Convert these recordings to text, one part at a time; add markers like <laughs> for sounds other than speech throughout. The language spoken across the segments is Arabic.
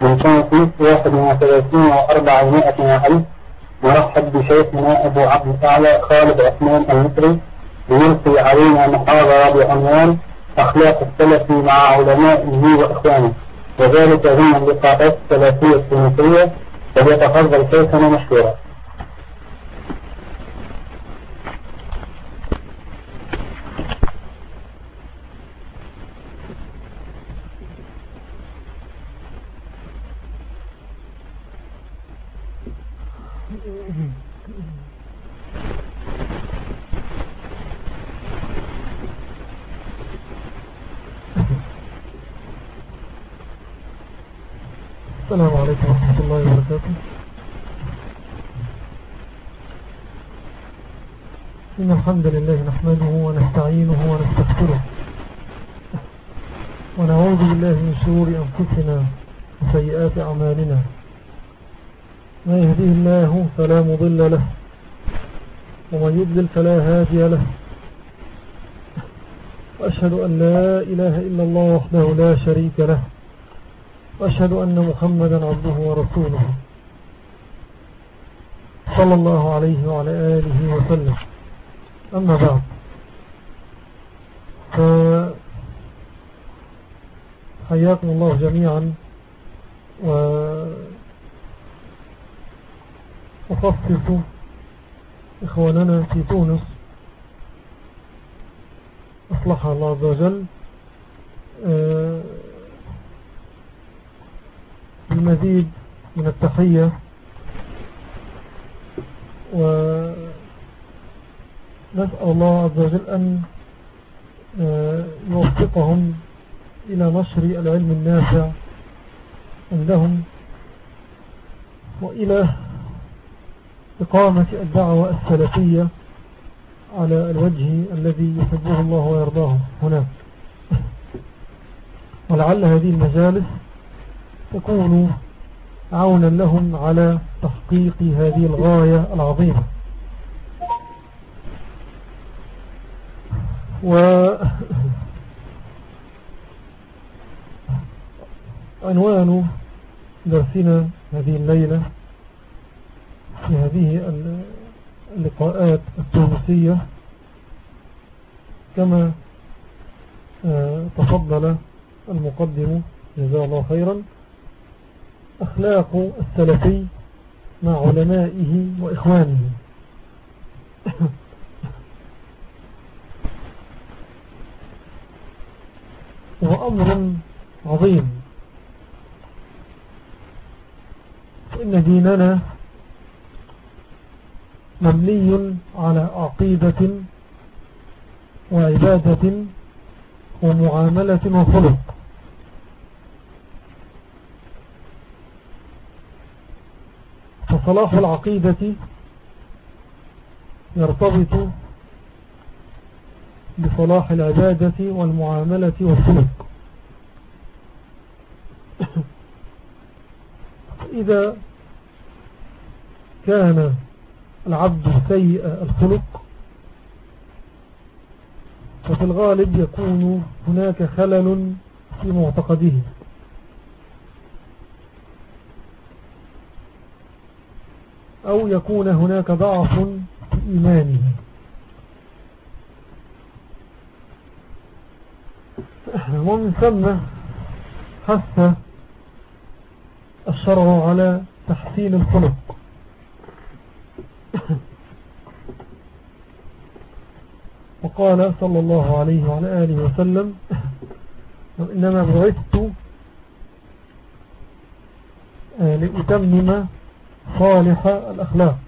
من سنة واحد وثلاثين وأربعمائة وألف نرحب بشيخنا أبو عبد الأعلى خالد عثمان المصري ليلقي علينا محاضرة بعنوان أخلاق السلف مع علمائه وإخوانه وذلك ضمن اللقاءات السلفية السنوية فليتفضل شيخنا مشكورا السلام عليكم ورحمة الله وبركاته إن الحمد لله نحمده ونستعينه ونستغفره. ونعوذ بالله من شرور أنفسنا وسيئات أعمالنا. ما يهديه الله فلا مضل له ومن يضلل فلا هادي له. وأشهد أن لا إله إلا الله وحده لا شريك له. وأشهد أن محمدا عبده ورسوله. صلى الله عليه وعلى آله وسلم. أما بعد. حياكم الله جميعا. وأخصص إخواننا في تونس. أصلح الله عز وجل أه المزيد من التحية. ونسأل الله عز وجل أن آه، يوفقهم إلى نشر العلم النافع عندهم وإلى إقامة الدعوة السلفية على الوجه الذي يحبه الله ويرضاه هناك. <laughs> ولعل هذه المجالس تكون عونا لهم على تحقيق هذه الغاية العظيمة. وعنوان درسنا هذه الليلة في هذه اللقاءات التونسية. كما آه، تفضل المقدم جزاه الله خيرا. أخلاق السلفي مع علمائه وإخوانه. <laughs> أمر عظيم. إن ديننا مبني على عقيدة وعبادة ومعاملة وخلق. فصلاح العقيدة يرتبط بصلاح العبادة والمعاملة والسلوك إذا كان العبد سيء الخلق ففي الغالب يكون هناك خلل في معتقده. أو يكون هناك ضعف في إيمانه. ومن ثم حث الشرع على تحسين الخلق. وقال صلى الله عليه وعلى آله وسلم وإنما بعثت آه، لأتمم صالح الأخلاق.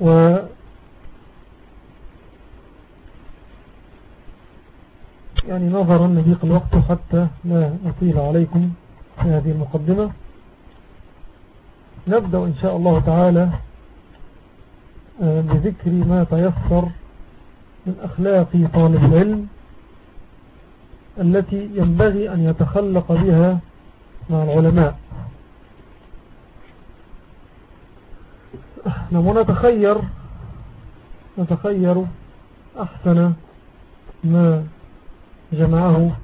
و يعني نظرا لضيق الوقت حتى لا نطيل عليكم في هذه المقدمة. نبدأ إن شاء الله تعالى آه، بذكر ما تيسر من أخلاق طالب العلم التي ينبغي أن يتخلق بها مع العلماء. نحن نتخير نتخير أحسن ما جمعه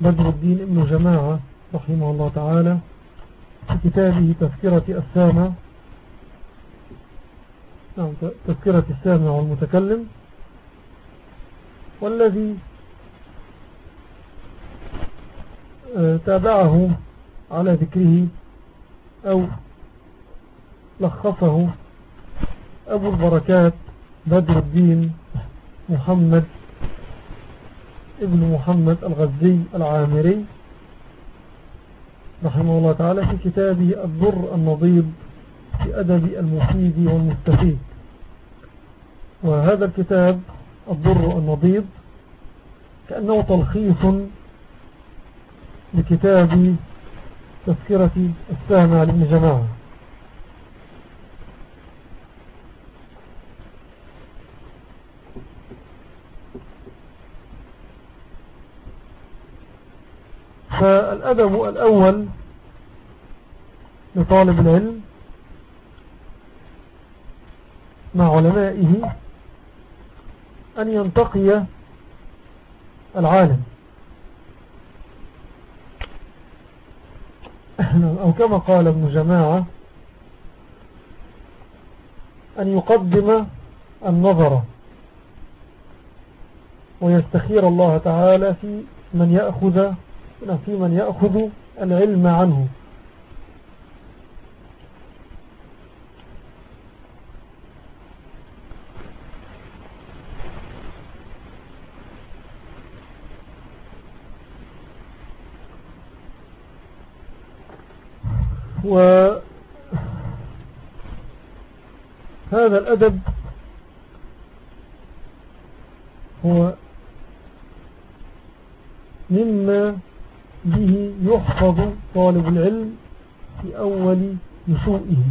بدر الدين ابن جماعة رحمه الله تعالى في كتابه تذكرة السامع. نعم تذكرة السامع والمتكلم. والذي آه، تابعه على ذكره أو لخصه أبو البركات بدر الدين محمد ابن محمد الغزي العامري رحمه الله تعالى في كتابه الضر النضيب في أدب المفيد والمستفيد. وهذا الكتاب الضر النضيب كأنه تلخيص لكتاب تذكرة السامع لابن جماعة. فالأدب الأول لطالب العلم مع علمائه أن ينتقي العالم. <clears throat> أو كما قال ابن جماعة أن يقدم النظر ويستخير الله تعالى في من يأخذ في من يأخذ العلم عنه. وهذا الأدب هو مما يحفظ طالب العلم في أول نشوئه.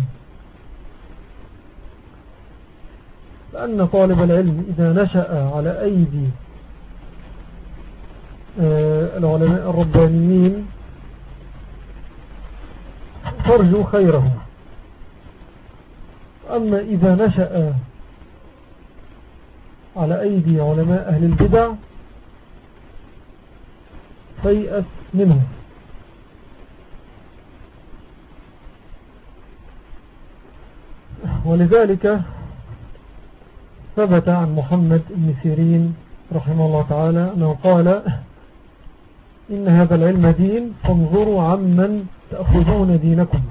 لأن طالب العلم إذا نشأ على أيدي آه، العلماء الربانيين ترجو خيره أما إذا نشأ على أيدي علماء أهل البدع فيأس منه ولذلك ثبت عن محمد بن سيرين رحمه الله تعالى أنه قال إن هذا العلم دين فانظروا عمن تأخذون دينكم.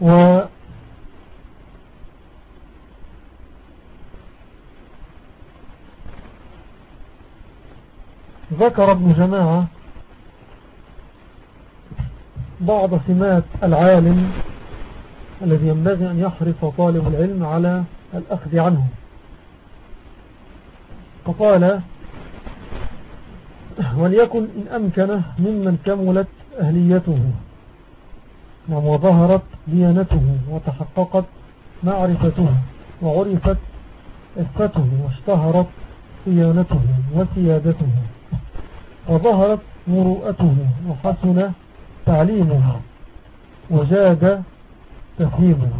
و ذكر ابن جماعة بعض سمات العالم الذي ينبغي أن يحرص طالب العلم على الأخذ عنه. فقال وليكن إن أمكن ممن كملت أهليته نعم، وظهرت ديانته وتحققت معرفته وعرفت إفته واشتهرت صيانته وسيادته. وظهرت مروءته وحسن تعليمه وجاد تفهيمه.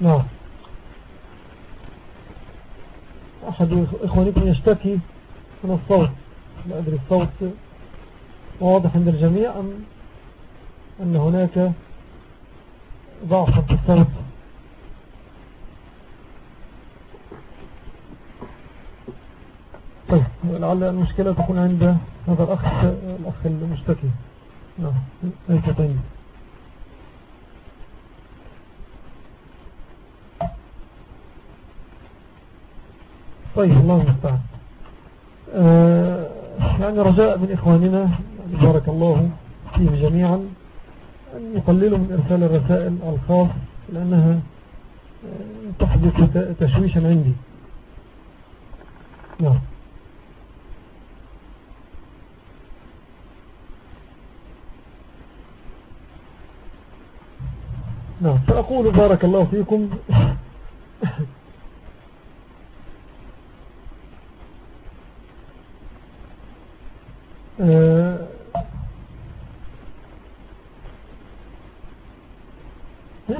نعم. أحد إخوانكم يشتكي من الصوت. لا أدري الصوت واضح عند الجميع أم أن هناك ضعف في الصوت طيب لعل المشكلة تكون عند هذا الأخ الأخ المشتكي. نعم ليس طيب. طيب الله المستعان. آه يعني رجاء من إخواننا بارك الله فيهم جميعا. يقللوا من إرسال الرسائل الخاص لأنها آه، تحدث تشويشا عندي. نعم. نعم. فأقول بارك الله فيكم. <laughs> آه،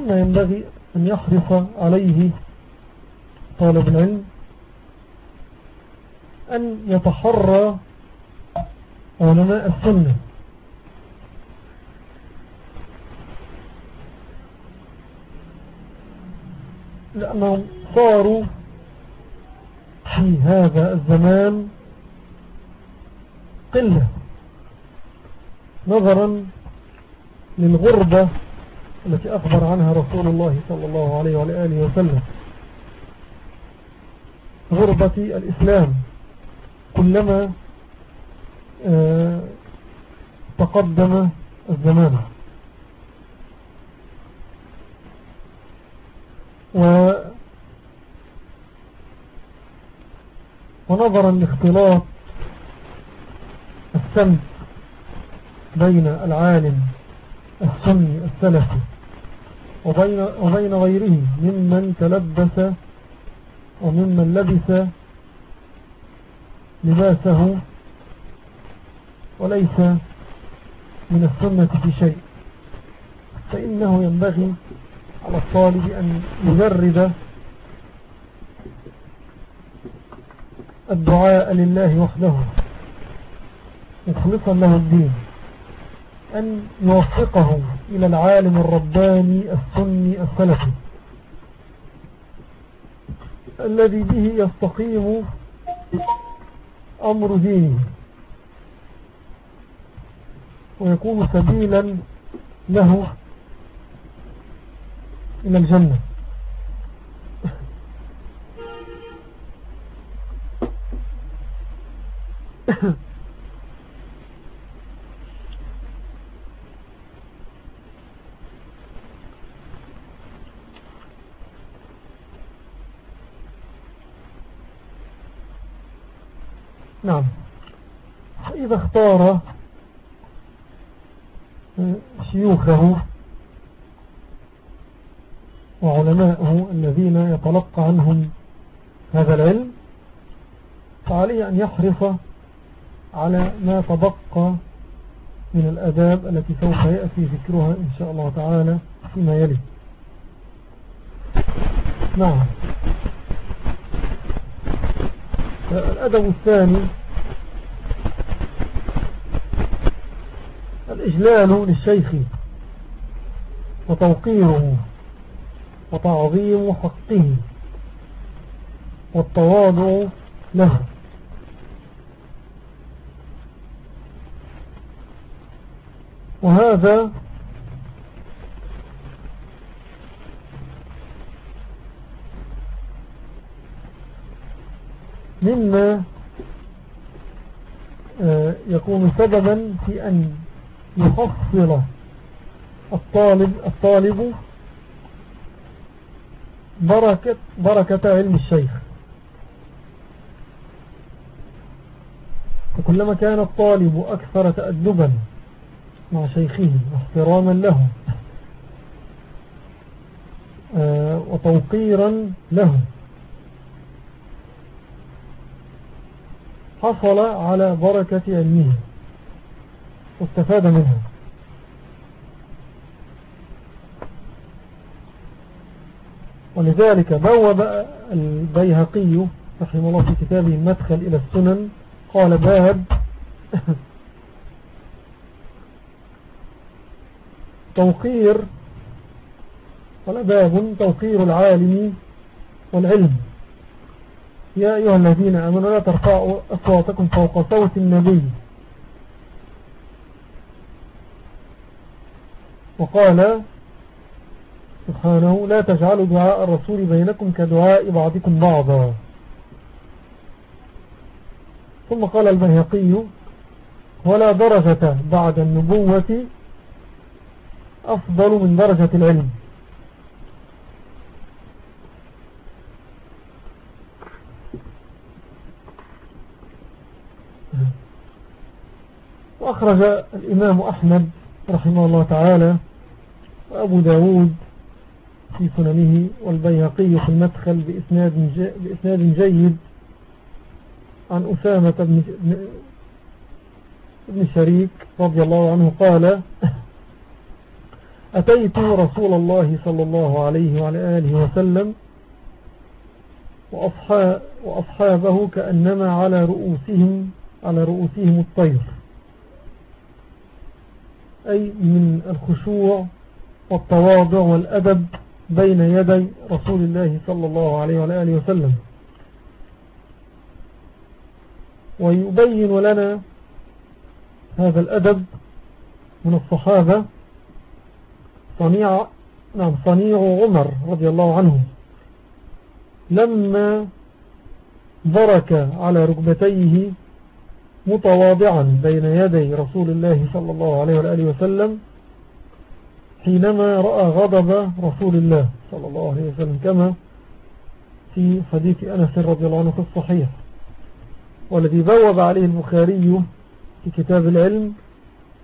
مما ينبغي أن يحرص عليه طالب العلم أن يتحرى علماء السنة. لأنهم صاروا في هذا الزمان قلة نظرا للغربة التي أخبر عنها رسول الله صلى الله عليه وآله وسلم. غربة الإسلام كلما آه، تقدم الزمان. و ونظرا لاختلاط السمت بين العالم السني السلفي وبين, وبين غيره ممن تلبس وممن لبس لباسه وليس من السنة في شيء. فإنه ينبغي على الطالب أن يجرد الدعاء لله وحده. مخلصا له الدين. أن يوفقه إلى العالم الرباني السني السلفي. الذي به يستقيم أمر دينه. ويكون سبيلا له إلى الجنة. نعم <laughs> فإذا اختار شيوخه وعلماءه الذين يتلقى عنهم هذا العلم فعليه أن يحرص على ما تبقى من الأداب التي سوف يأتي ذكرها إن شاء الله تعالى فيما يلي. نعم. الأدب الثاني الإجلال للشيخ وتوقيره وتعظيم حقه والتواضع له. وهذا مما آه، يكون سببا في أن يحصل الطالب الطالب بركة, بركة علم الشيخ. وكلما كان الطالب أكثر تأدبا مع شيخه واحتراما له آه، وتوقيرا له حصل على بركة علمه. واستفاد منها. ولذلك بوب البيهقي رحمه الله في كتابه المدخل إلى السنن قال باب <laughs> توقير قال باب توقير العالم والعلم. يا أيها الذين أمنوا لا ترفعوا أصواتكم فوق صوت النبي. وقال سبحانه لا تجعلوا دعاء الرسول بينكم كدعاء بعضكم بعضا. ثم قال البيهقي ولا درجة بعد النبوة أفضل من درجة العلم. وأخرج الإمام أحمد رحمه الله تعالى وأبو داود في سننه والبيهقي في المدخل بإسناد, بإسناد جيد عن أسامة بن, بن شريك رضي الله عنه قال <laughs> أتيت رسول الله صلى الله عليه وعلى آله وسلم وأصحابه كأنما على رؤوسهم على رؤوسهم الطير أي من الخشوع والتواضع والأدب بين يدي رسول الله صلى الله عليه وآله وسلم. ويبين لنا هذا الأدب من الصحابة صنيع نعم صنيع عمر رضي الله عنه. لما برك على ركبتيه متواضعا بين يدي رسول الله صلى الله عليه وآله وسلم حينما رأى غضب رسول الله صلى الله عليه وسلم كما في حديث أنس رضي الله عنه في الصحيح والذي بوب عليه البخاري في كتاب العلم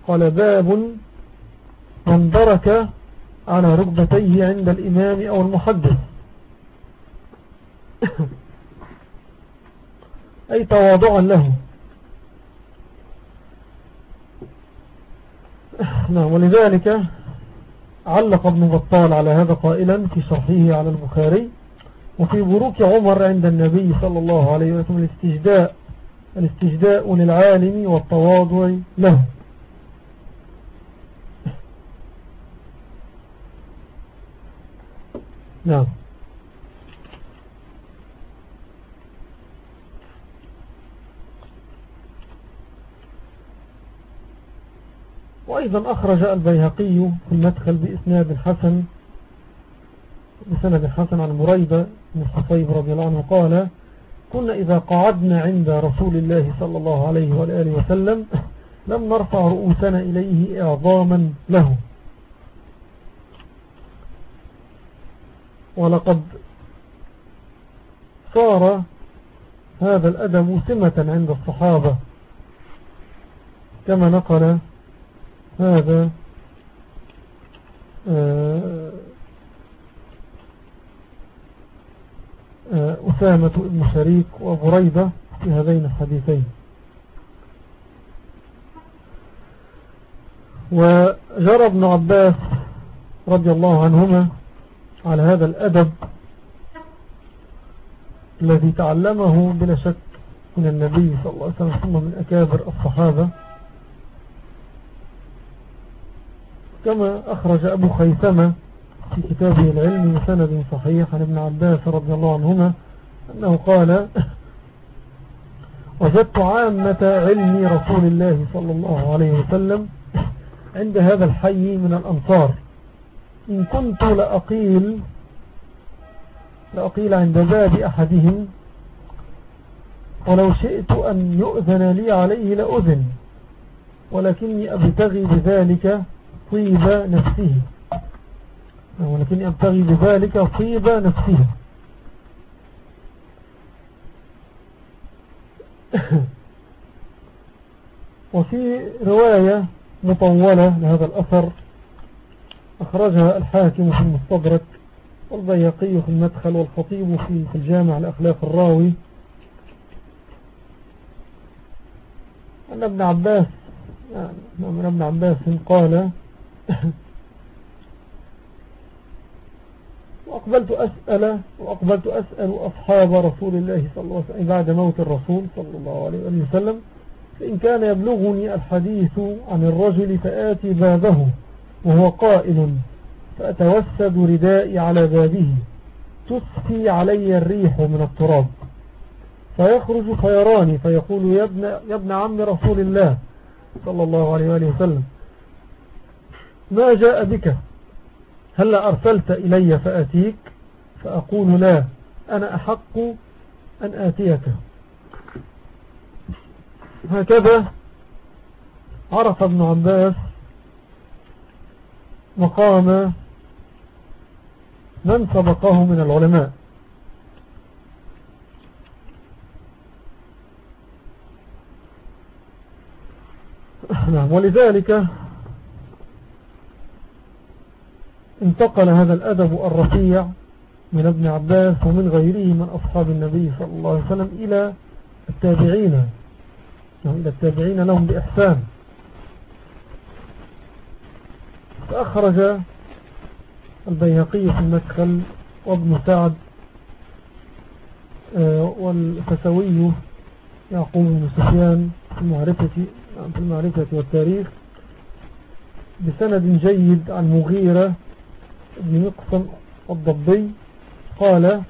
قال باب من برك على ركبتيه عند الإمام أو المحدث. <coughs> أي تواضعا له. <coughs> نعم ولذلك علق ابن بطال على هذا قائلا في شرحه على البخاري وفي بروك عمر عند النبي صلى الله عليه وسلم الاستجداء الاستجداء للعالم والتواضع له. نعم. وأيضا أخرج البيهقي في المدخل بإسناد حسن بسند حسن عن مريبة بن الصفيب رضي الله عنه قال كنا إذا قعدنا عند رسول الله صلى الله عليه وآله وسلم لم نرفع رؤوسنا إليه إعظاما له. ولقد صار هذا الأدب سمة عند الصحابة كما نقل هذا آه، آه، أسامة بن شريك وبريدة في هذين الحديثين. وجرى ابن عباس رضي الله عنهما على هذا الأدب الذي تعلمه بلا شك من النبي صلى الله عليه وسلم من أكابر الصحابة. كما أخرج أبو خيثمة في كتابه العلم سند صحيح عن ابن عباس رضي الله عنهما أنه قال وجدت عامة علم رسول الله صلى الله عليه وسلم عند هذا الحي من الأنصار إن كنت لأقيل لأقيل عند باب أحدهم ولو شئت أن يؤذن لي عليه لأذن ولكني أبتغي بذلك طيب نفسه. ولكني أبتغي بذلك طيب نفسه. <laughs> وفي رواية مطولة لهذا الأثر أخرجها الحاكم في المستدرك والبيقي في المدخل والخطيب في الجامع لأخلاق الراوي. أن ابن عباس يعني من ابن عباس قال <laughs> وأقبلت أسأل وأقبلت أسأل أصحاب رسول الله صلى الله عليه وسلم بعد موت الرسول صلى الله عليه وسلم فإن كان يبلغني الحديث عن الرجل فآتي بابه وهو قائل فأتوسد ردائي على بابه تسفي علي الريح من التراب. فيخرج فيراني فيقول يا ابن, يا ابن عم رسول الله صلى الله عليه وسلم. ما جاء بك؟ هل أرسلت إلي فأتيك؟ فأقول لا أنا أحق أن آتيك. هكذا عرف ابن عباس مقام من سبقه من العلماء. نعم ولذلك انتقل هذا الأدب الرفيع من ابن عباس ومن غيره من أصحاب النبي صلى الله عليه وسلم إلى التابعين. يعني إلى التابعين لهم بإحسان. فأخرج البيهقي في المدخل وابن سعد آه، والفسوي يعقوب بن سفيان في المعرفة, في المعرفة والتاريخ بسند جيد عن مغيرة بن مقسم الضبي قال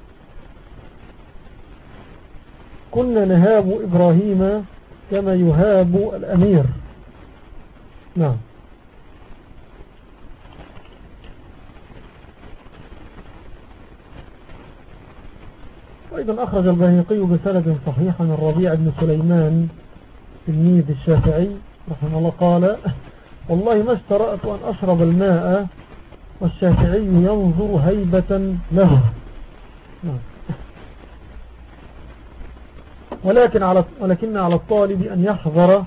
كنا نهاب إبراهيم كما يهاب الأمير. نعم. وأيضا أخرج البهيقي بسند صحيح عن الربيع بن سليمان تلميذ الشافعي رحمه الله قال والله ما اشترأت أن أشرب الماء والشافعي ينظر هيبة له. ولكن على ولكن على الطالب أن يحذر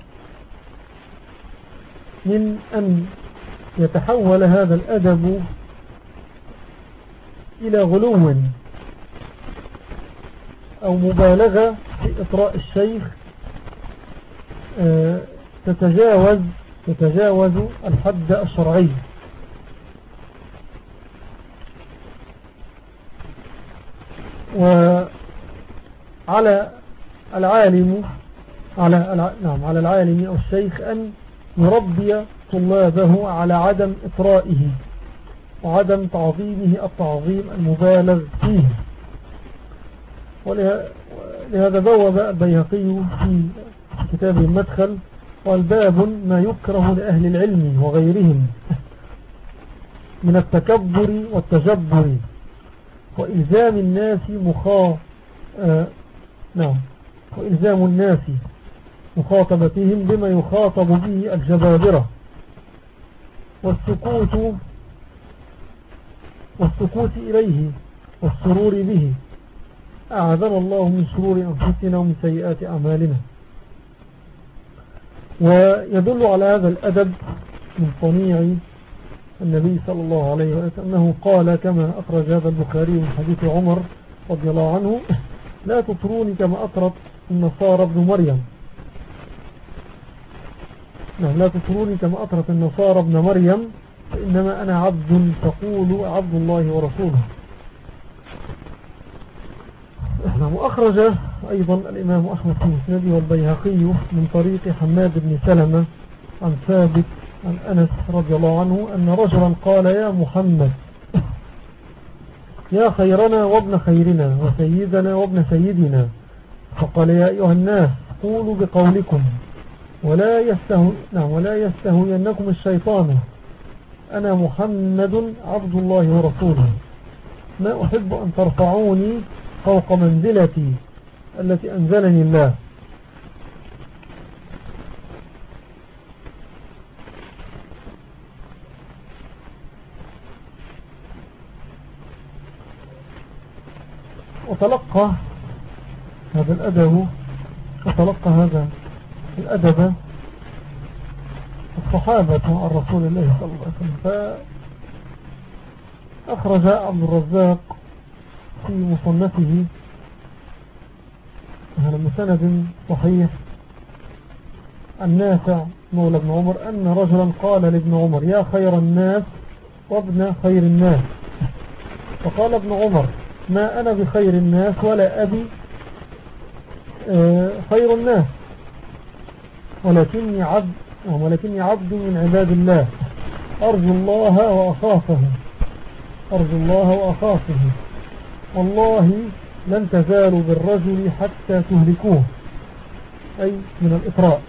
من أن يتحول هذا الأدب إلى غلو أو مبالغة في إطراء الشيخ آه، تتجاوز تتجاوز الحد الشرعي وعلى العالم على نعم على العالم أو الشيخ أن يربي طلابه على عدم إطرائه وعدم تعظيمه التعظيم المبالغ فيه. ولهذا بوب البيهقي في كتاب المدخل والباب ما يكره لأهل العلم وغيرهم من التكبر والتجبر. وإلزام الناس مخا آه نعم. وإلزام الناس مخاطبتهم بما يخاطب به الجبابرة. والسكوت والسكوت إليه والسرور به. أعذر الله من شرور أنفسنا ومن سيئات أعمالنا. ويدل على هذا الأدب من صنيع النبي صلى الله عليه وسلم أنه قال كما أخرج هذا البخاري من حديث عمر رضي الله عنه لا تطروني كما أطرت النصارى ابن مريم. نعم لا تطروني كما أطرت النصارى ابن مريم فإنما أنا عبد تقول عبد الله ورسوله. نعم وأخرج أيضا الإمام أحمد بن مسند والبيهقي من طريق حماد بن سلمة عن ثابت عن أنس رضي الله عنه أن رجلا قال يا محمد يا خيرنا وابن خيرنا وسيدنا وابن سيدنا. فقال يا أيها الناس قولوا بقولكم ولا يستهو نعم ولا يستهوينكم الشيطان. أنا محمد عبد الله ورسوله. ما أحب أن ترفعوني فوق منزلتي التي أنزلني الله. وتلقى هذا الأدب وتلقى هذا الأدب الصحابة عن رسول الله صلى الله عليه وسلم. فأخرج عبد الرزاق في مصنفه هذا مسند صحيح النافع مولى ابن عمر أن رجلا قال لابن عمر يا خير الناس وابن خير الناس. فقال ابن عمر ما أنا بخير الناس ولا أبي آه، خير الناس. ولكني عبد ولكني عبد من عباد الله. أرجو الله وأخافه. أرجو الله وأخافه. والله لن تزالوا بالرجل حتى تهلكوه. أي من الإطراء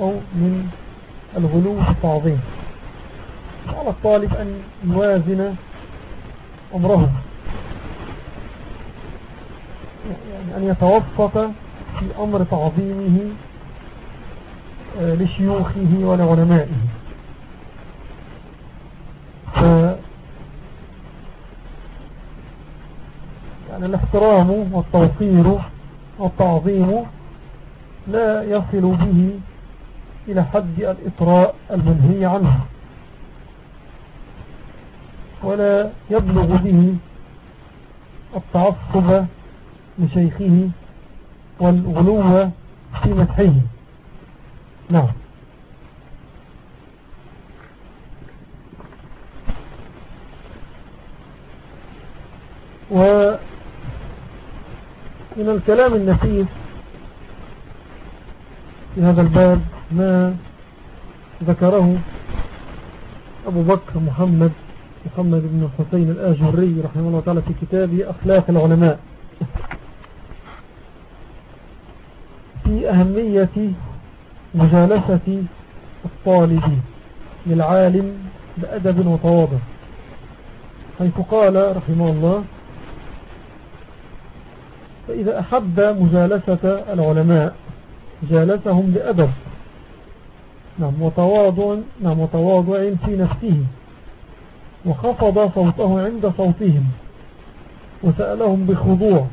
أو من الغلو التعظيم على الطالب أن يوازن أمره. يعني أن يتوسط في أمر تعظيمه آه، لشيوخه ولعلمائه. يعني الاحترام والتوقير والتعظيم لا يصل به إلى حد الإطراء المنهي عنه ولا يبلغ به التعصب لشيخه والغلو في مدحه. نعم. ومن الكلام النفيس في هذا الباب ما ذكره أبو بكر محمد محمد بن حسين الآجري رحمه الله تعالى في كتابه أخلاق العلماء. في أهمية مجالسة الطالب للعالم بأدب وتواضع. حيث قال رحمه الله فإذا أحب مجالسة العلماء جالسهم بأدب نعم وتواضع نعم وتواضع في نفسه وخفض صوته عند صوتهم وسألهم بخضوع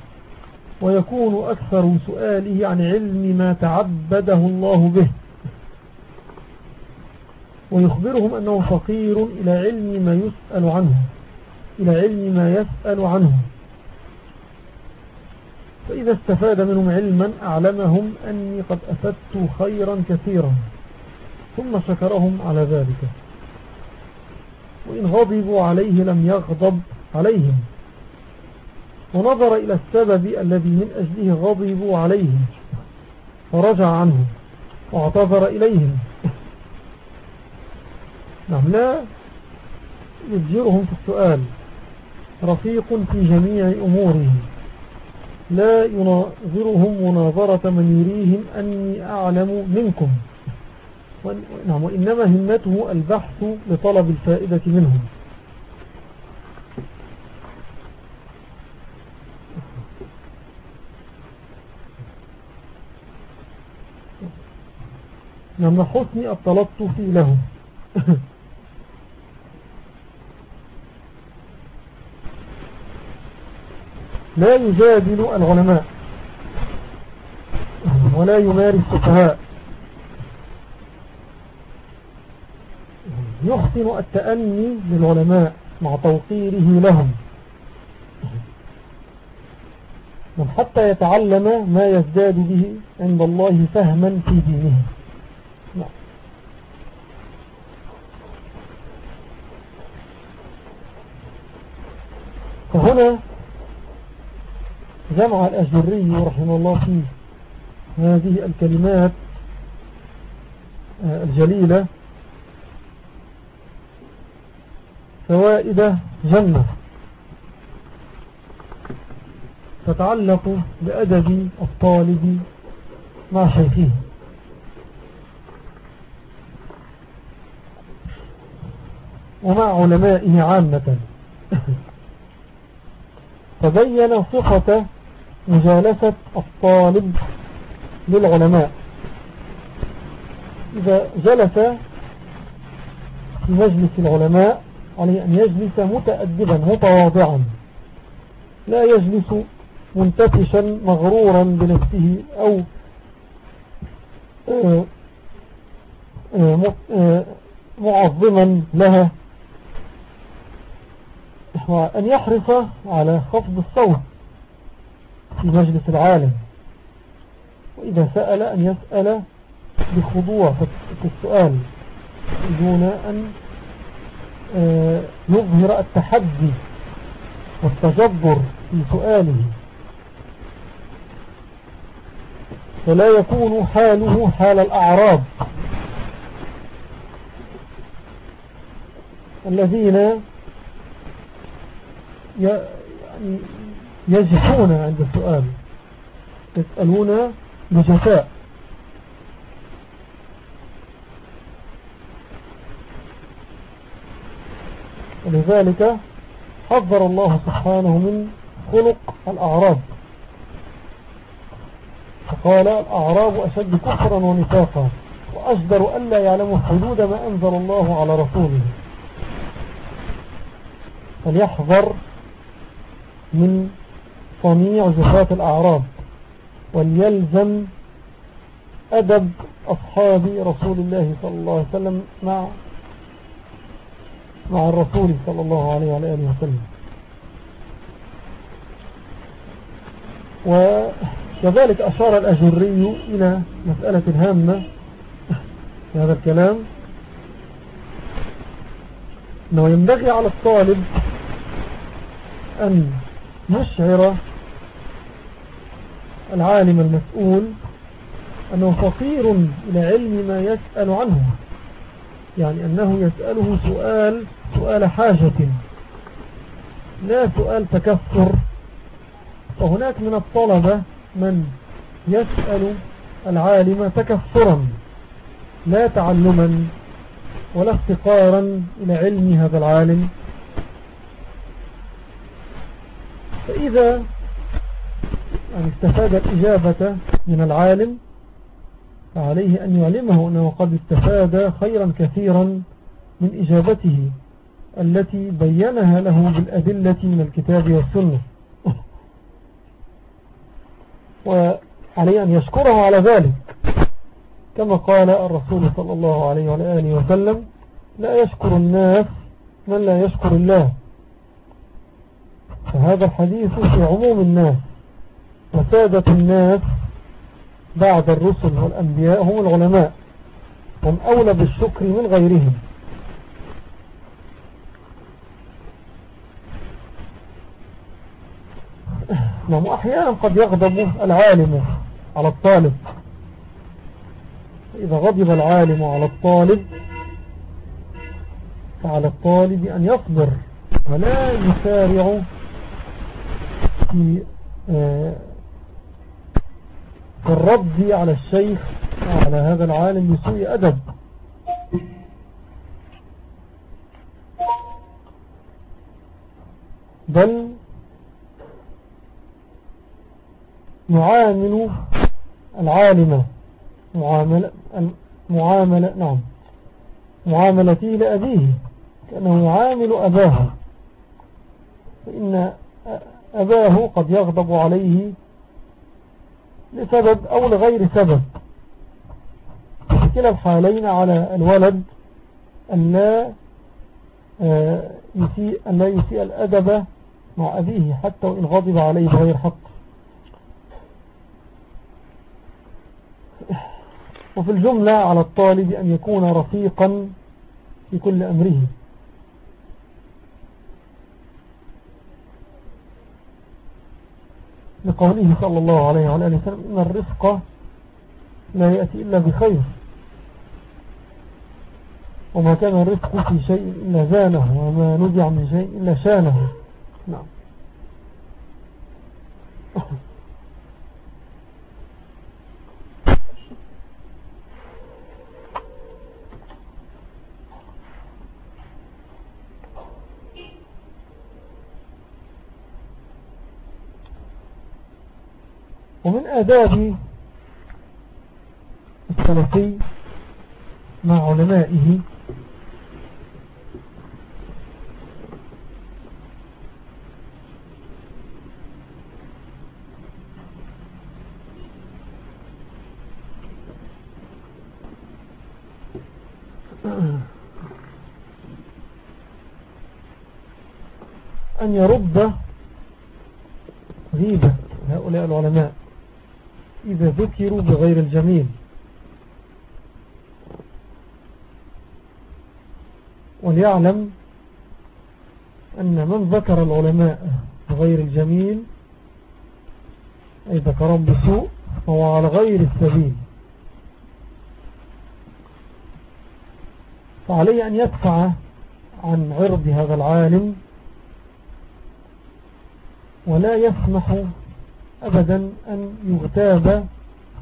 ويكون أكثر سؤاله عن علم ما تعبده الله به. ويخبرهم أنه فقير إلى علم ما يسأل عنه إلى علم ما يسأل عنه. فإذا استفاد منهم علما أعلمهم أني قد أفدت خيرا كثيرا ثم شكرهم على ذلك. وإن غضبوا عليه لم يغضب عليهم. ونظر إلى السبب الذي من أجله غضبوا عليه فرجع عنه واعتذر إليهم. نعم لا يجرهم في السؤال. رفيق في جميع أمورهم. لا يناظرهم مناظرة من يريهم أني أعلم منكم. نعم وإنما همته البحث لطلب الفائدة منهم. نعم حسن التلطف لهم <laughs> لا يجادل العلماء ولا يمارس السفهاء. يحسن التأني للعلماء مع توقيره لهم. حتى يتعلم ما يزداد به عند الله فهما في دينه. فهنا جمع الأجري رحمه الله في هذه الكلمات آه، الجليلة فوائد جنة تتعلق بأدب الطالب مع شيخه. ومع علمائه عامة. <laughs> تبين صفة مجالسة الطالب للعلماء. إذا جلس في مجلس العلماء عليه أن يجلس متأدبا متواضعا لا يجلس منتفشا مغرورا بنفسه أو آه، آه، آه، معظما لها أن يحرص على خفض الصوت في مجلس العالم. وإذا سأل أن يسأل بخضوع في السؤال دون أن آه، يظهر التحدي والتجبر في سؤاله. فلا يكون حاله حال الأعراب الذين يجحون عند السؤال. يسألون بجفاء. ولذلك حذر الله سبحانه من خلق الأعراب. فقال الأعراب أشد كفرا ونفاقا وأجدر ألا يعلموا حدود ما أنزل الله على رسوله. فليحذر من صنيع زفات الأعراب وليلزم أدب أصحاب رسول الله صلى الله عليه وسلم مع مع الرسول صلى الله عليه وعلى آله وسلم. وكذلك أشار الأجري إلى مسألة هامة في هذا الكلام أنه ينبغي على الطالب أن يشعر العالم المسؤول أنه فقير إلى علم ما يسأل عنه يعني أنه يسأله سؤال سؤال حاجة لا سؤال تكثر وهناك من الطلبة من يسأل العالم تكثرا لا تعلما ولا افتقارا إلى علم هذا العالم. فإذا استفاد الإجابة من العالم فعليه أن يعلمه أنه قد استفاد خيرا كثيرا من إجابته التي بينها له بالأدلة من الكتاب والسنة. <laughs> وعليه أن يشكره على ذلك. كما قال الرسول صلى الله عليه وعلى آله وسلم لا يشكر الناس من لا يشكر الله. فهذا الحديث في عموم الناس وسادة الناس بعد الرسل والأنبياء هم العلماء هم أولى بالشكر من غيرهم. نعم أحيانا قد يغضب العالم على الطالب. إذا غضب العالم على الطالب فعلى الطالب أن يصبر ولا يسارع في آه، الرد على الشيخ على هذا العالم بسوء أدب. بل نعامل العالم معاملة, معاملة نعم معاملته لأبيه كأنه يعامل أباه. فإن أباه قد يغضب عليه لسبب أو لغير سبب. كلا الحالين على الولد أن لا آه، يسيء, أن لا يسيء الأدب مع أبيه حتى وإن غضب عليه بغير حق. وفي الجملة على الطالب أن يكون رفيقا في كل أمره. لقوله صلى الله عليه وعلى آله وسلم إن الرفق لا يأتي إلا بخير. وما كان الرفق في شيء إلا زانه وما نزع من شيء إلا شانه. نعم. ومن آداب السلفي مع علمائه أن يرد غيبة هؤلاء العلماء. إذا ذكروا بغير الجميل. وليعلم أن من ذكر العلماء بغير الجميل أي ذكرهم بسوء فهو على غير السبيل. فعليه أن يدفع عن عرض هذا العالم ولا يسمح أبدا أن يغتاب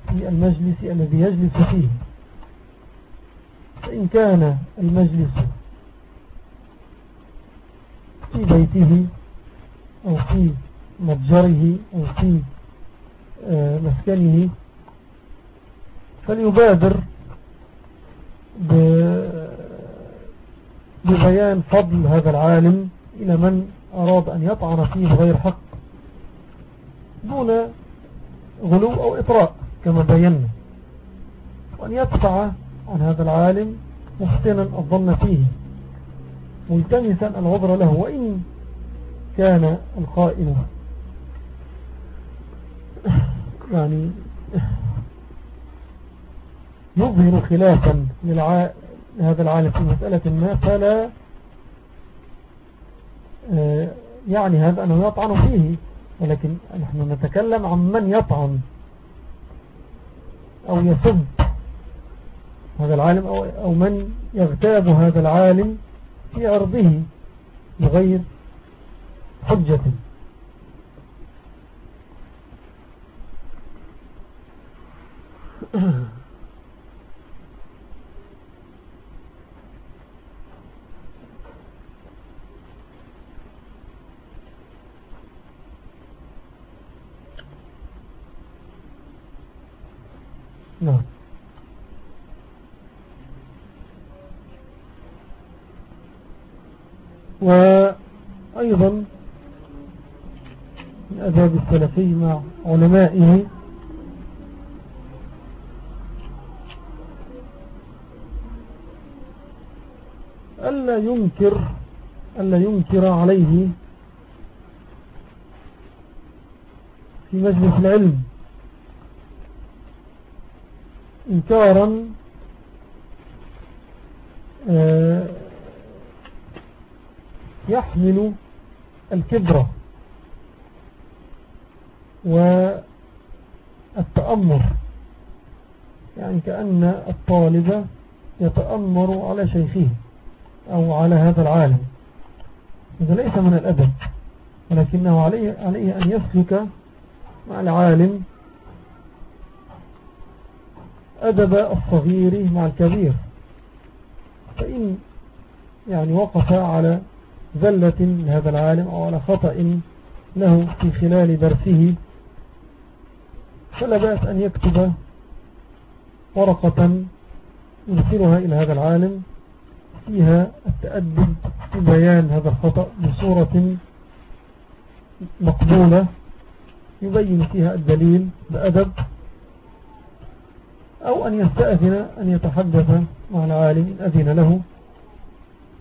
في المجلس الذي يجلس فيه. فإن كان المجلس في بيته أو في متجره أو في آه، مسكنه فليبادر ببيان فضل هذا العالم إلى من أراد أن يطعن فيه غير حق. دون غلو أو إطراء كما بينا. وأن يدفع عن هذا العالم محسنا الظن فيه. ملتمسا العذر له وإن كان القائل. يعني يظهر خلافا لهذا العالم في مسألة ما فلا آه، يعني هذا أنه يطعن فيه. ولكن نحن نتكلم عن من يطعن أو يسب هذا العالم أو من يغتاب هذا العالم في عرضه بغير حجة. <clears throat> نعم. وأيضا من أداب السلفي مع علمائه ألا ينكر ألا ينكر عليه في مجلس العلم إنكارا آه، يحمل الكبرة والتأمر. يعني كأن الطالب يتأمر على شيخه أو على هذا العالم. هذا ليس من الأدب ولكنه عليه, عليه أن يسلك مع العالم أدب الصغير مع الكبير. فإن يعني وقف على زلة لهذا العالم أو على خطأ له في خلال درسه فلا بأس أن يكتب ورقة يرسلها إلى هذا العالم فيها التأدب في بيان هذا الخطأ بصورة مقبولة يبين فيها الدليل بأدب أو أن يستأذن أن يتحدث مع العالم أذن له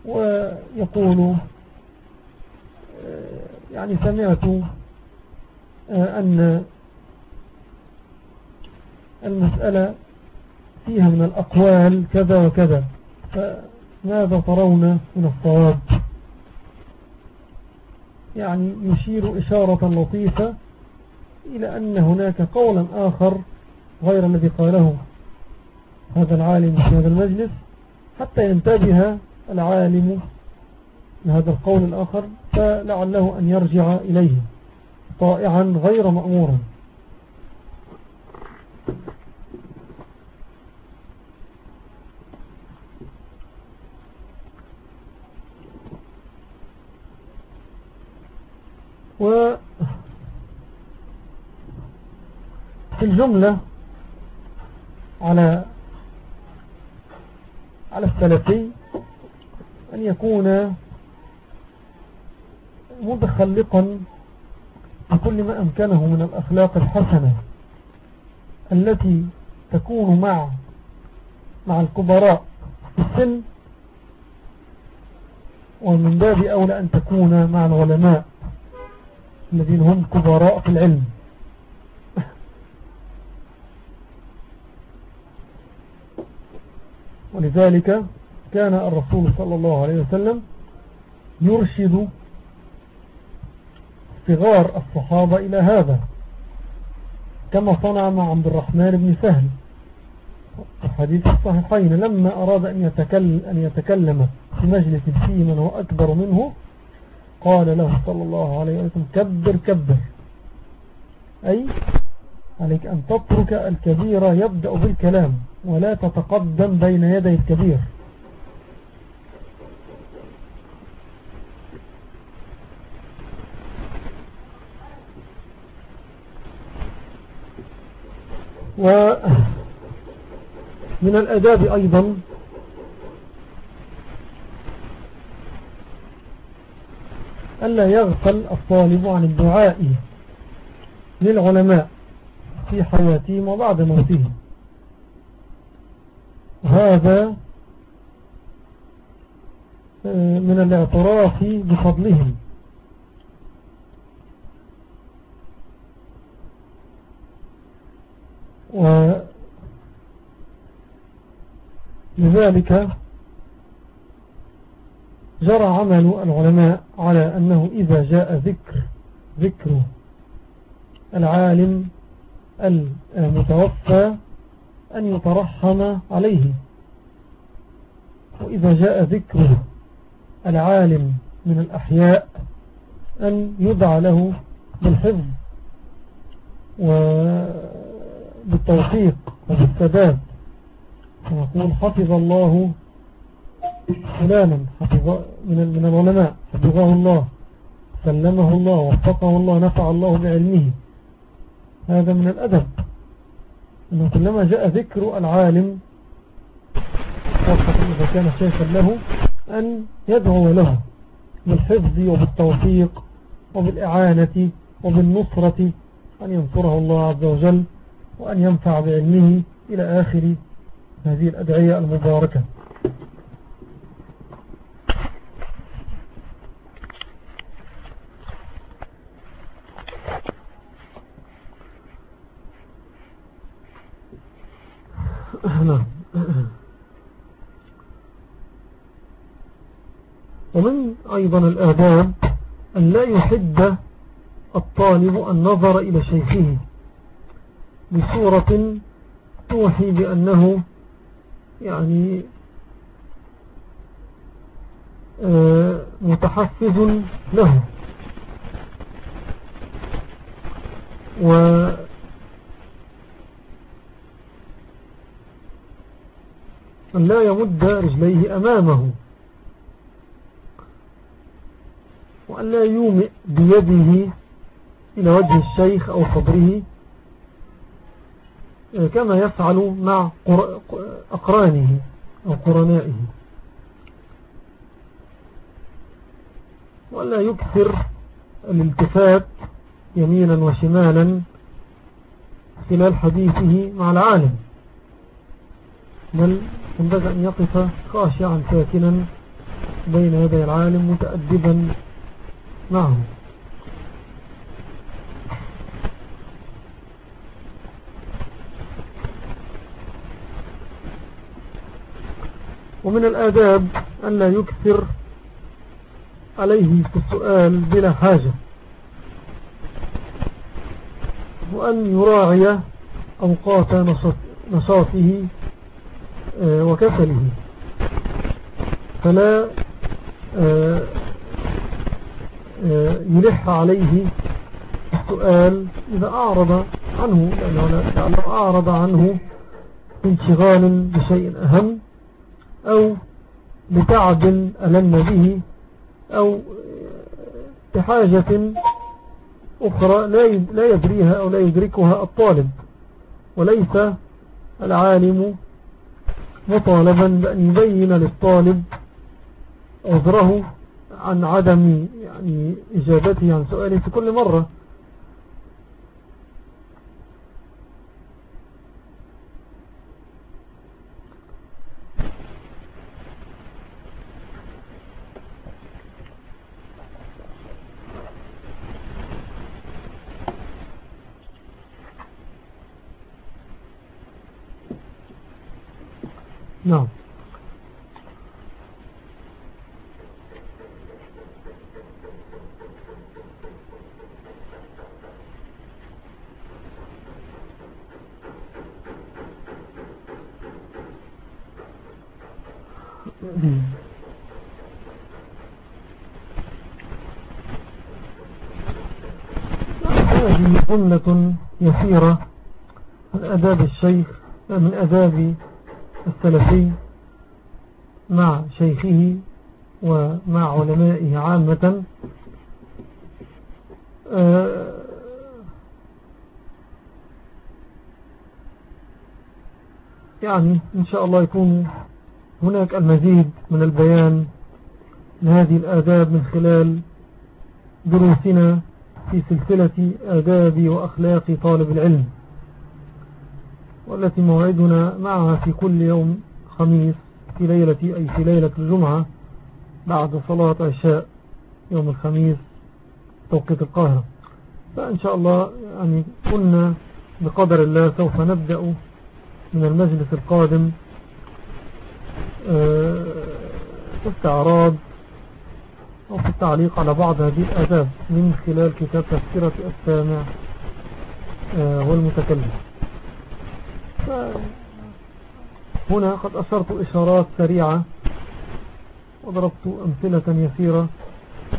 ويقول يعني سمعت أن المسألة فيها من الأقوال كذا وكذا فماذا ترون من الصواب؟ يعني يشير إشارة لطيفة إلى أن هناك قولا آخر غير الذي قاله. هذا العالم في هذا المجلس حتى ينتبه العالم لهذا القول الآخر فلعله أن يرجع إليه طائعا غير مأمورا. و في الجملة على على السلفي أن يكون متخلقا بكل ما أمكنه من الأخلاق الحسنة التي تكون مع مع الكبراء في السن ومن باب أولى أن تكون مع العلماء الذين هم كبراء في العلم. ولذلك كان الرسول صلى الله عليه وسلم يرشد صغار الصحابة إلى هذا كما صنع مع عبد الرحمن بن سهل الحديث الصحيحين لما أراد أن يتكلم, أن يتكلم في مجلس فيه من هو أكبر منه قال له صلى الله عليه وسلم كبر كبر أي عليك أن تترك الكبير يبدأ بالكلام ولا تتقدم بين يدي الكبير. ومن الأداب أيضا ألا يغفل الطالب عن الدعاء للعلماء. في حياتهم وبعد موتهم هذا من الاعتراف بفضلهم. ولذلك جرى عمل العلماء على أنه إذا جاء ذكر ذكر العالم المتوفى أن يترحم عليه. وإذا جاء ذكر العالم من الأحياء أن يدعى له بالحفظ وبالتوفيق وبالسداد ونقول حفظ الله فلانا حفظ من من العلماء حفظه الله سلمه الله وفقه الله نفع الله بعلمه. هذا من الأدب. أنه كلما جاء ذكر العالم إذا كان شيخا له أن يدعو له بالحفظ وبالتوفيق وبالإعانة وبالنصرة أن ينصره الله عز وجل وأن ينفع بعلمه إلى آخر هذه الأدعية المباركة. نعم. ومن أيضا الآداب أن لا يحد الطالب النظر إلى شيخه بصورة توحي بأنه يعني آه، متحفز له. و أن لا يمد رجليه أمامه. وأن لا يومئ بيده إلى وجه الشيخ أو صدره كما يفعل مع أقرانه أو قرنائه. ولا يكثر الالتفات يمينا وشمالا خلال حديثه مع العالم. بل ينبغي أن يقف خاشعا ساكنا بين يدي العالم متأدبا معه. ومن الآداب أن لا يكثر عليه في السؤال بلا حاجة. وأن يراعي أوقات نشاطه وكسله. فلا آه، آه، يلح عليه السؤال إذا أعرض عنه لأنه أعرض عنه انشغال بشيء أهم أو بتعب ألم به أو بحاجة أخرى لا يدريها أو لا يدركها الطالب. وليس العالم مطالبا بأن يبين للطالب عذره عن عدم يعني إجابته عن سؤاله في كل مرة. نعم. هذه جملة يسيرة من أداب الشيخ من أداب السلفي مع شيخه ومع علمائه عامة. آه، يعني إن شاء الله يكون هناك المزيد من البيان لهذه الآداب من خلال دروسنا في سلسلة آداب وأخلاق طالب العلم. والتي موعدنا معها في كل يوم خميس في ليلة أي في ليلة الجمعة بعد صلاة عشاء يوم الخميس توقيت القاهرة. فإن شاء الله يعني كنا بقدر الله سوف نبدأ من المجلس القادم آه، استعراض أو في التعليق على بعض هذه الآداب من خلال كتاب تذكرة السامع آه، والمتكلم. هنا قد أشرت إشارات سريعة وضربت أمثلة يسيرة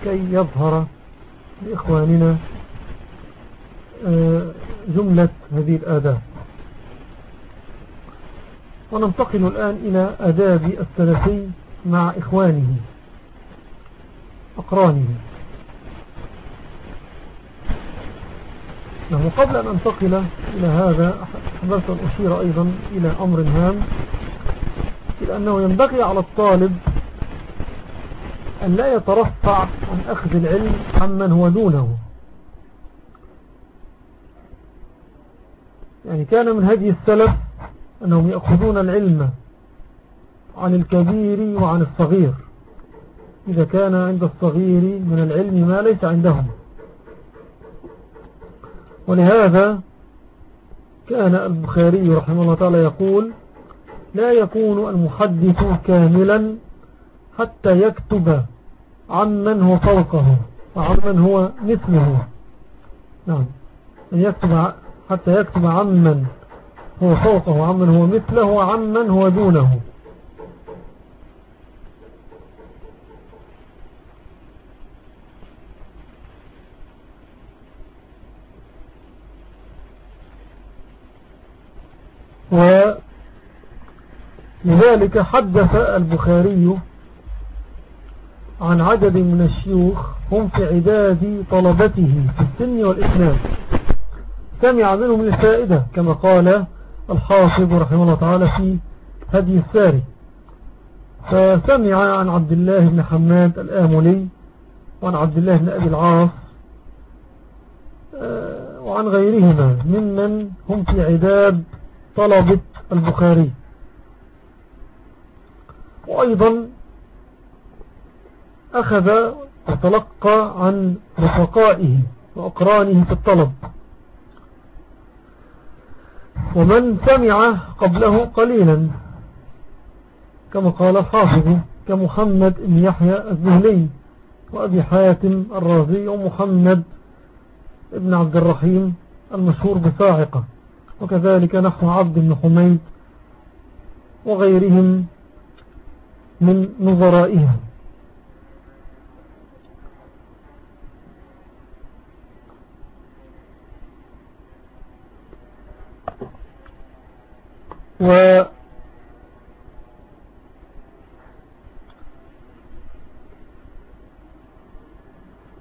كي يظهر لإخواننا آه، جملة هذه الآداب. وننتقل الآن إلى أداب السلفي مع إخوانه أقرانه. نعم قبل أن أنتقل إلى هذا أحببت أن أشير أيضا إلى أمر هام إلى أنه ينبغي على الطالب أن لا يترفع عن أخذ العلم عمن هو دونه. يعني كان من هدي السلف أنهم يأخذون العلم عن الكبير وعن الصغير. إذا كان عند الصغير من العلم ما ليس عندهم. ولهذا كان البخاري رحمه الله تعالى يقول لا يكون المحدث كاملا حتى يكتب عمن هو فوقه وعمن هو مثله. نعم. يكتب حتى يكتب عمن هو فوقه وعمن هو مثله وعمن هو دونه. ولذلك حدث البخاري عن عدد من الشيوخ هم في عداد طلبته في السن والإسلام سمع منهم الفائدة كما قال الحافظ رحمه الله تعالى في هدي الساري. فسمع عن عبد الله بن حماد الآملي وعن عبد الله بن أبي العاص آه، وعن غيرهما ممن هم في عداد طلبة البخاري. وأيضا أخذ وتلقى عن رفقائه وأقرانه في الطلب. ومن سمع قبله قليلا كما قال الحافظ كمحمد بن يحيى الزهلي وأبي حاتم الرازي ومحمد بن عبد الرحيم المشهور بصاعقة وكذلك نحو عبد بن حميد وغيرهم من نظرائهم. و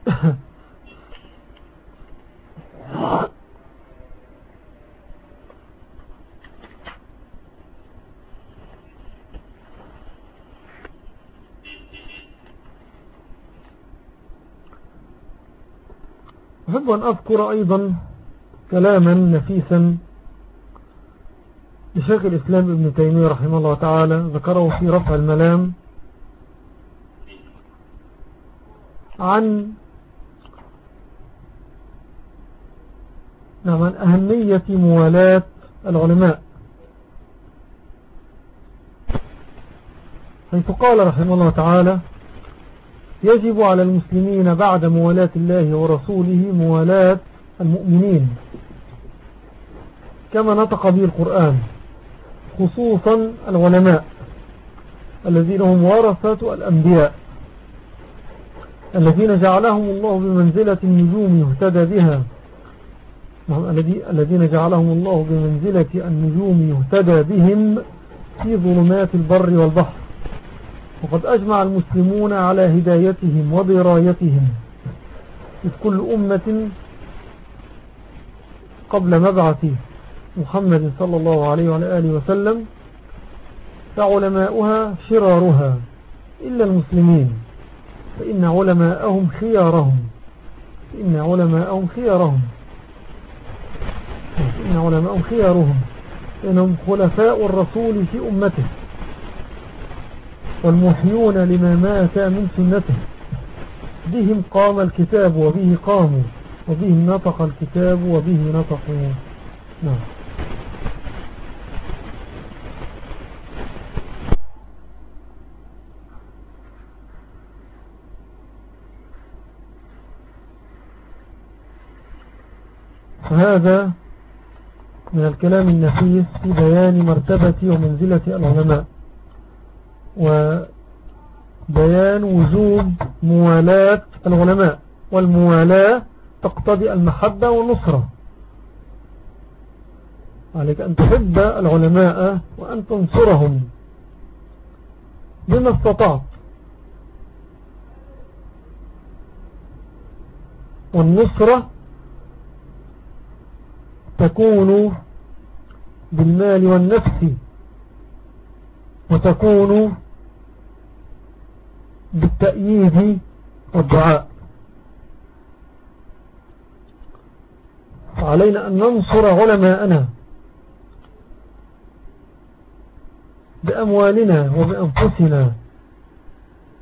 <laughs> أحب أن أذكر أيضا كلاما نفيسا لشيخ الإسلام ابن تيمية رحمه الله تعالى ذكره في رفع الملام عن نعم عن أهمية موالاة العلماء. حيث قال رحمه الله تعالى يجب على المسلمين بعد موالاة الله ورسوله موالاة المؤمنين. كما نطق به القرآن خصوصا العلماء الذين هم ورثة الأنبياء الذين جعلهم الله بمنزلة النجوم يهتدى بها. نعم، الذين جعلهم الله بمنزلة النجوم يهتدى بهم في ظلمات البر والبحر. وقد أجمع المسلمون على هدايتهم ودرايتهم في كل أمة قبل مبعث محمد صلى الله عليه وعلى آله وسلم فعلماؤها شرارها إلا المسلمين. فإن علماءهم خيارهم. فإن علماءهم خيارهم. فإن علماءهم خيارهم. إنهم خلفاء الرسول في أمته. والمحيون لما مات من سنته. بهم قام الكتاب وبه قاموا وبه نطق الكتاب وبه نطقوا. نعم. فهذا من الكلام النفيس في بيان مرتبة ومنزلة العلماء. وبيان وجوب موالاة العلماء والموالاة تقتضي المحبة والنصرة. عليك أن تحب العلماء وأن تنصرهم بما استطعت. والنصرة تكون بالمال والنفس وتكون بالتأييد والدعاء. فعلينا أن ننصر علماءنا بأموالنا وبأنفسنا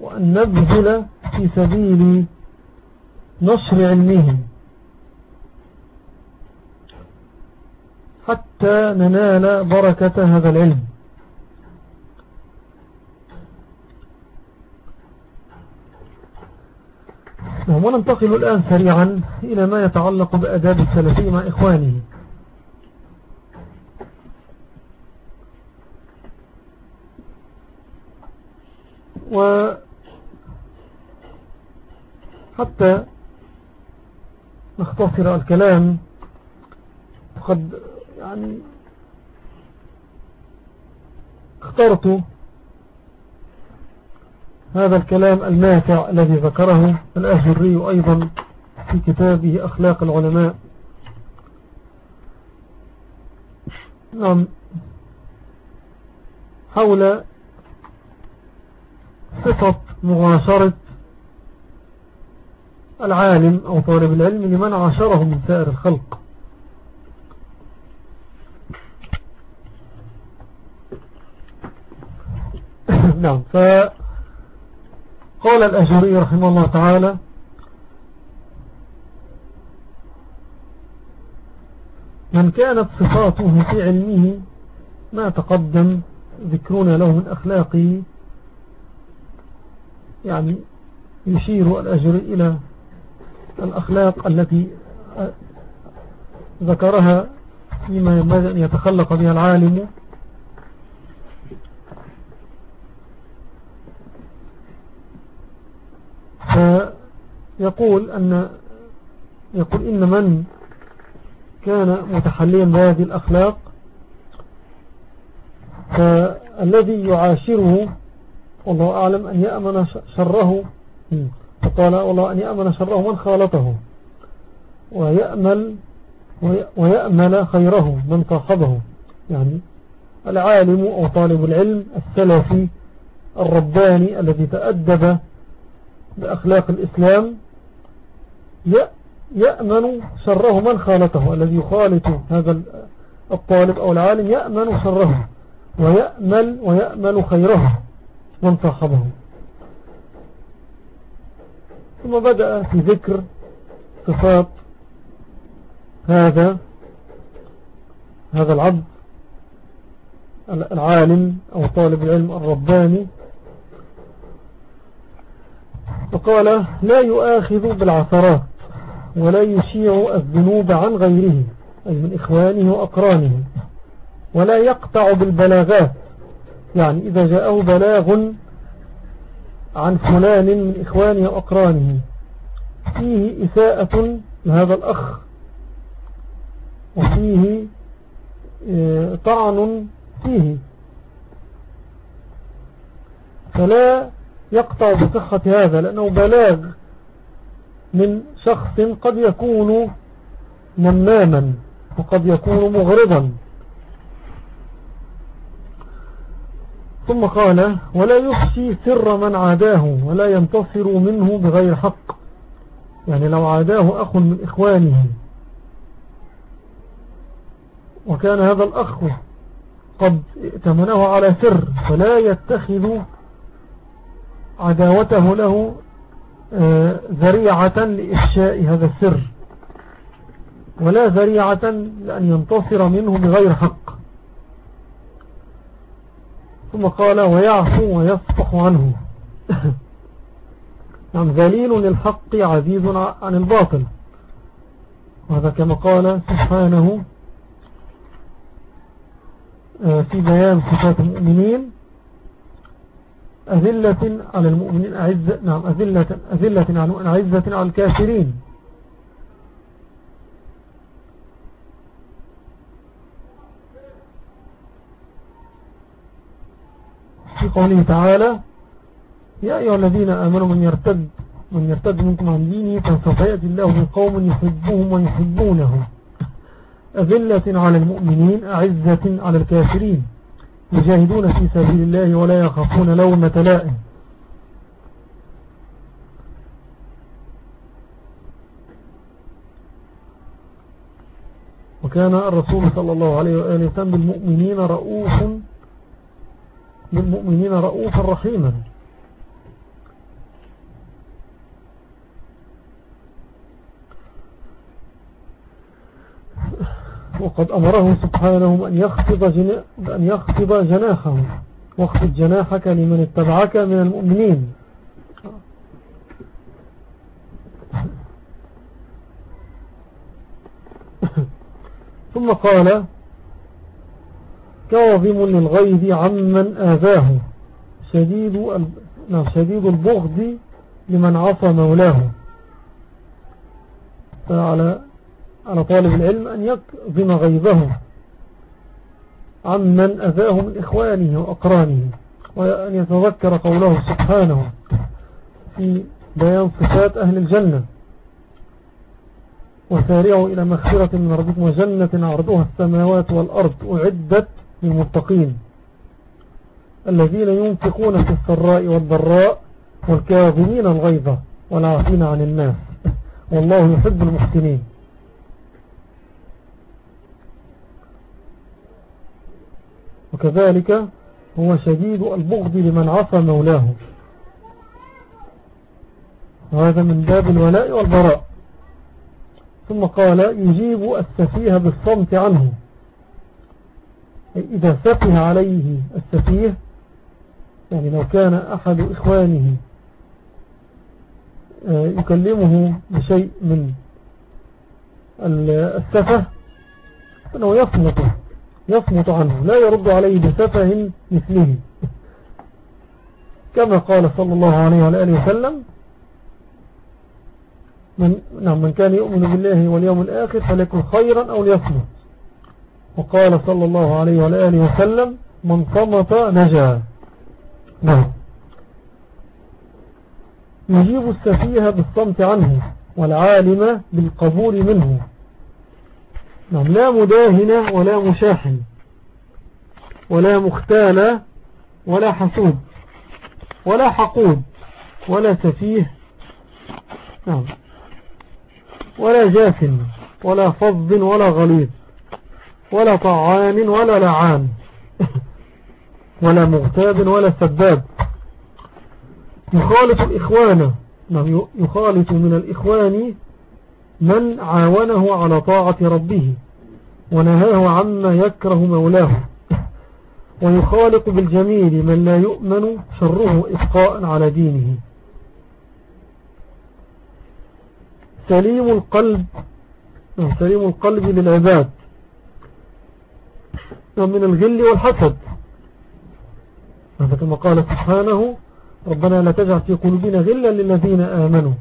وأن نبذل في سبيل نشر علمهم حتى ننال بركة هذا العلم نعم وننتقل الآن سريعا إلى ما يتعلق بأداب السلفي مع إخوانه. وحتى نختصر الكلام قد يعني اخترت هذا الكلام الماتع الذي ذكره الأهجري أيضا في كتابه أخلاق العلماء. نعم. حول صفة مغاشرة العالم أو طالب العلم لمن عاشره من سائر الخلق. <coughs> نعم. فقال الأجري رحمه الله تعالى من كانت صفاته في علمه ما تقدم ذكرنا له من أخلاقه يعني يشير الأجري إلى الأخلاق التي ذكرها فيما ينبغي أن يتخلق بها العالم فيقول أن يقول إن من كان متحليا بهذه الأخلاق فالذي يعاشره والله أعلم أن يأمن شره فقال والله أن يأمن شره من خالطه ويأمل ويأمل خيره من صاحبه يعني العالم أو طالب العلم السلفي الرباني الذي تأدب بأخلاق الإسلام يأمن شره من خالطه الذي يخالط هذا الطالب أو العالم يأمن شره ويأمل ويأمل خيره من صاحبه. ثم بدأ في ذكر صفات هذا هذا العبد العالم أو طالب العلم الرباني فقال لا يؤاخذ بالعثرات ولا يشيع الذنوب عن غيره أي من إخوانه وأقرانه ولا يقطع بالبلاغات. يعني إذا جاءه بلاغ عن فلان من إخوانه وأقرانه فيه إساءة لهذا الأخ وفيه آه، طعن فيه. فلا يقطع بصحة هذا لأنه بلاغ من شخص قد يكون نماما وقد يكون مغرضا. ثم قال ولا يخشي سر من عاداه ولا ينتصر منه بغير حق. يعني لو عاداه أخ من إخوانه. وكان هذا الأخ قد ائتمنه على سر فلا يتخذ عداوته له آه، ذريعة لإفشاء هذا السر ولا ذريعة لأن ينتصر منه بغير حق. ثم قال ويعفو ويصفح عنه. <laughs> نعم ذليل للحق عزيز عن الباطل. وهذا كما قال سبحانه آه، في بيان صفات المؤمنين أذلة على المؤمنين أعزة نعم أذلة, أذلة على أعزة على الكافرين. في قوله تعالى يا أيها الذين آمنوا من يرتد من يرتد منكم عن دينه فسوف يأتي الله بقوم يحبهم ويحبونه أذلة على المؤمنين أعزة على الكافرين. يجاهدون في سبيل الله ولا يخافون لومة لائم. وكان الرسول صلى الله عليه وآله وسلم بالمؤمنين رؤوف بالمؤمنين رؤوفا رحيما. وقد أمره سبحانه أن يخفض, جنا أن يخفض جناحه واخفض جناحك لمن اتبعك من المؤمنين. <laughs> ثم قال كاظم للغيظ عمن آذاه. شديد نعم، شديد البغض لمن عصى مولاه. فعلى على طالب العلم أن يكظم غيظه عمن أذاه من إخوانه وأقرانه وأن يتذكر قوله سبحانه في بيان صفات أهل الجنة. وسارعوا إلى مغفرة من ربكم وجنة عرضها السماوات والأرض أعدت للمتقين الذين ينفقون في السراء والضراء والكاظمين الغيظة والعافين عن الناس. والله يحب المحسنين. وكذلك هو شديد البغض لمن عصى مولاه. وهذا من باب الولاء والبراء. ثم قال يجيب السفيه بالصمت عنه. إذا سفه عليه السفيه يعني لو كان أحد إخوانه آه، يكلمه بشيء من السفه فإنه يصمت. يصمت عنه لا يرد عليه بسفه مثله. كما قال صلى الله عليه وآله وسلم من, نعم من كان يؤمن بالله واليوم الآخر فليكن خيرا أو ليصمت. وقال صلى الله عليه وآله وسلم من صمت نجا. نعم. يجيب السفيه بالصمت عنه والعالم بالقبول منه. لا مداهنة ولا مشاحن ولا مختالة ولا حسود ولا حقود ولا سفيه نعم. ولا جاثم ولا فض ولا غليظ ولا طعان ولا لعان <laughs> ولا مغتاب ولا سباب. يخالط الإخوان. نعم. يخالط من الإخوان من عاونه على طاعة ربه ونهاه عما يكره مولاه. ويخالق بالجميل من لا يؤمن شره إبقاء على دينه. سليم القلب سليم القلب للعباد. نعم، من الغل والحسد. كما قال سبحانه ربنا لا تجعل في قلوبنا غلا للذين آمنوا.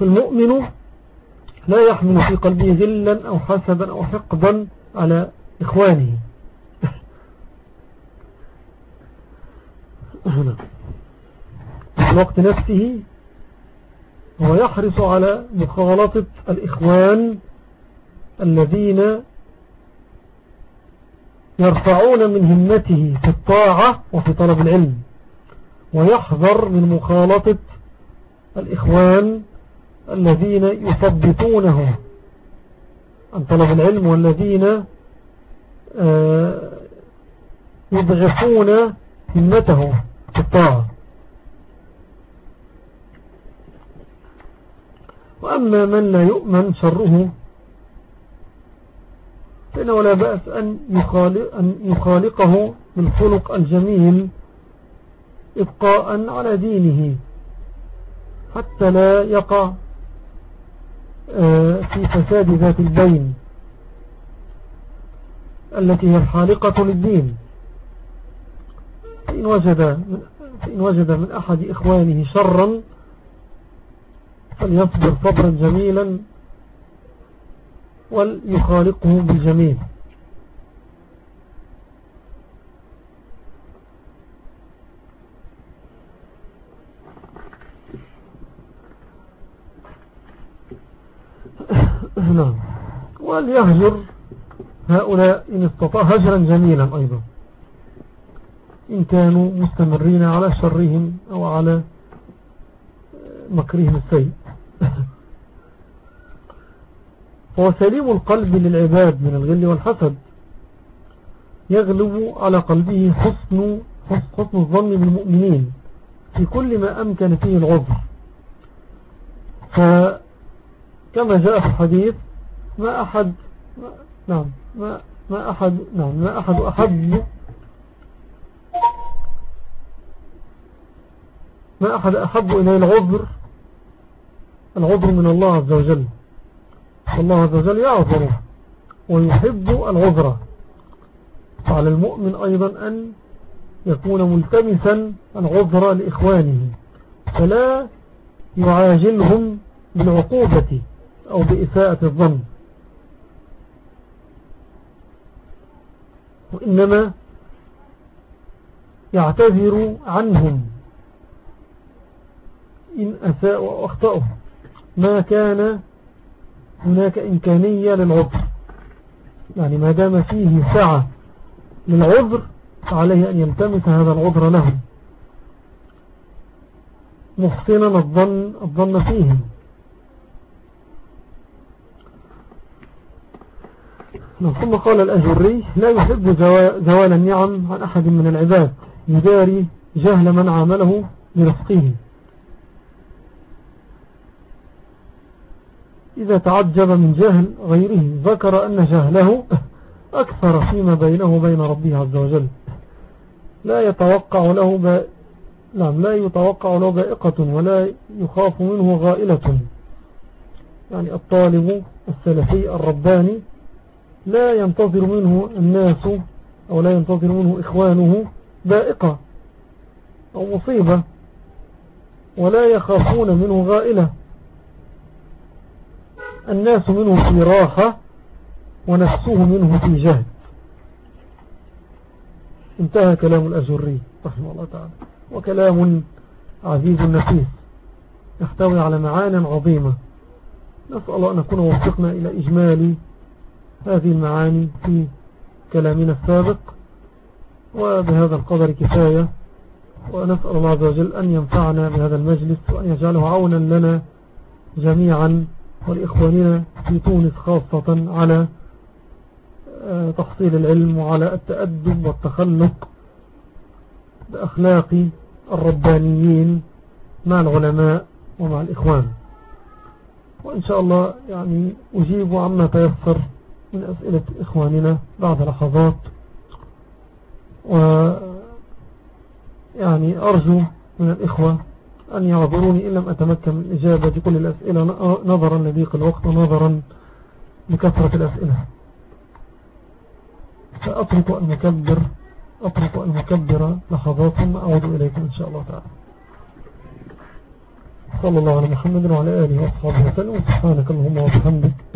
فالمؤمن لا يحمل في قلبه غلا أو حسدا أو حقدا على إخوانه. في الوقت نفسه هو يحرص على مخالطة الإخوان الذين يرفعون من همته في الطاعة وفي طلب العلم ويحذر من مخالطة الإخوان الذين يثبتونه عن طلب العلم والذين آه، يضغفون همته في الطاعة. وأما من لا يؤمن شره فإنه لا بأس أن, يخالق أن يخالقه بالخلق الجميل إبقاء على دينه حتى لا يقع في فساد ذات البين التي هي الحالقة للدين. فإن وجد, فإن وجد من أحد إخوانه شرا فليصبر صبرا جميلا وليخالقه بالجميل. نعم. وليهجر هؤلاء إن استطاع هجرا جميلا أيضا. إن كانوا مستمرين على شرهم أو على مكرهم السيء. <laughs> هو سليم القلب للعباد من الغل والحسد. يغلب على قلبه حسن, حسن الظن بالمؤمنين في كل ما أمكن فيه العذر. فكما جاء في الحديث ما أحد نعم ما, ما أحد نعم ما أحد أحب ما أحد أحب إليه العذر العذر من الله عز وجل. الله عز وجل يعذر ويحب العذر. فعلى المؤمن أيضا أن يكون ملتمسا العذر لإخوانه فلا يعاجلهم بالعقوبة أو بإساءة الظن. وإنما يعتذر عنهم إن أساءوا وأخطأوا. ما كان هناك إمكانية للعذر. يعني ما دام فيه سعة للعذر فعليه أن يلتمس هذا العذر لهم محسنا الظن, الظن فيهم. ثم قال الأجري لا يحب زوال النعم عن أحد من العباد. يداري جهل من عامله برفقه إذا تعجب من جهل غيره ذكر أن جهله أكثر فيما بينه وبين ربه عز وجل. لا يتوقع له ب... نعم لا يتوقع له بائقة ولا يخاف منه غائلة. يعني الطالب السلفي الرباني لا ينتظر منه الناس أو لا ينتظر منه إخوانه بائقة أو مصيبة ولا يخافون منه غائلة. الناس منه في راحة ونفسه منه في جهد. انتهى كلام الأزري رحمه الله تعالى. وكلام عزيز نفيس. يحتوي على معان عظيمة. نسأل الله أن نكون وفقنا إلى إجمال هذه المعاني في كلامنا السابق وبهذا القدر كفاية ونسأل الله عز وجل أن ينفعنا بهذا المجلس وأن يجعله عونا لنا جميعا ولإخواننا في تونس خاصة على آه، تحصيل العلم وعلى التأدب والتخلق بأخلاق الربانيين مع العلماء ومع الإخوان. وإن شاء الله يعني أجيب عما تيسر من أسئلة إخواننا بعد لحظات. و يعني أرجو من الإخوة أن يعذروني إن لم أتمكن من إجابة كل الأسئلة نظرا لضيق الوقت ونظرا لكثرة الأسئلة. فأترك المكبر أترك المكبر لحظات ثم أعود إليكم إن شاء الله تعالى. صلى الله على محمد وعلى آله وأصحابه وسلم. سبحانك اللهم وبحمدك.